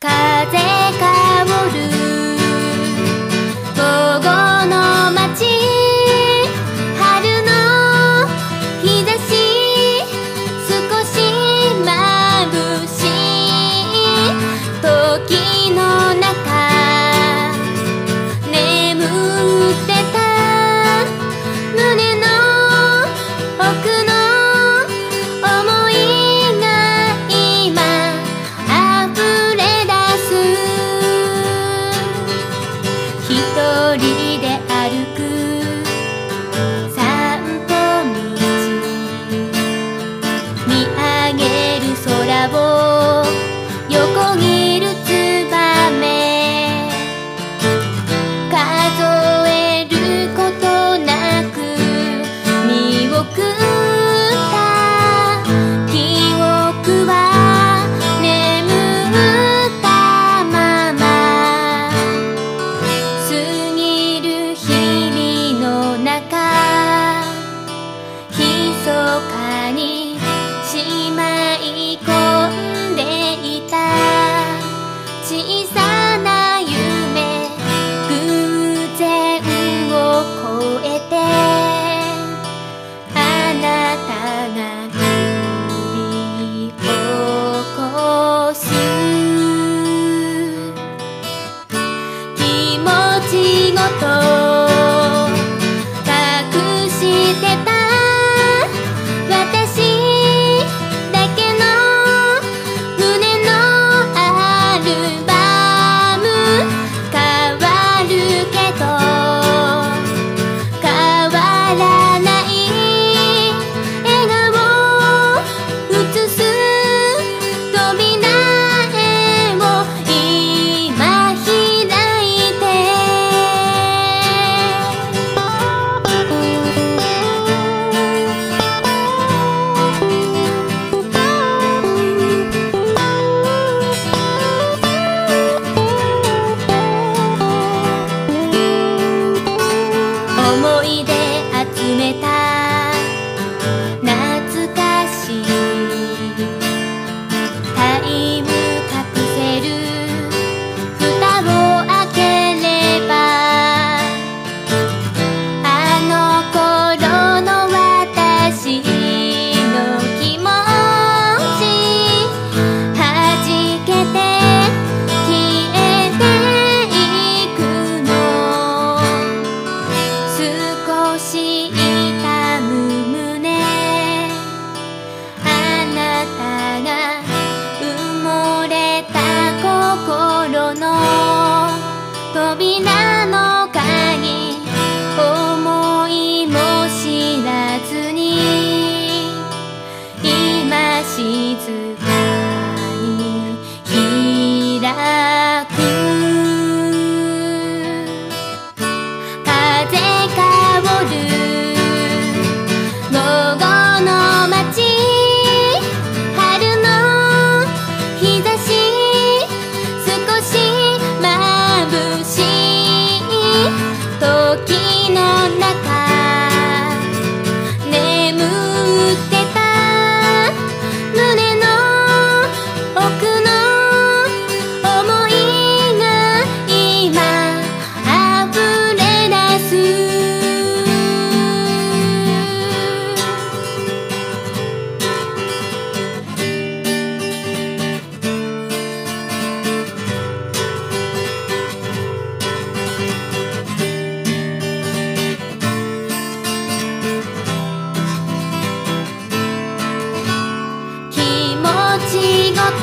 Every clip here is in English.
かり Oh.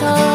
go.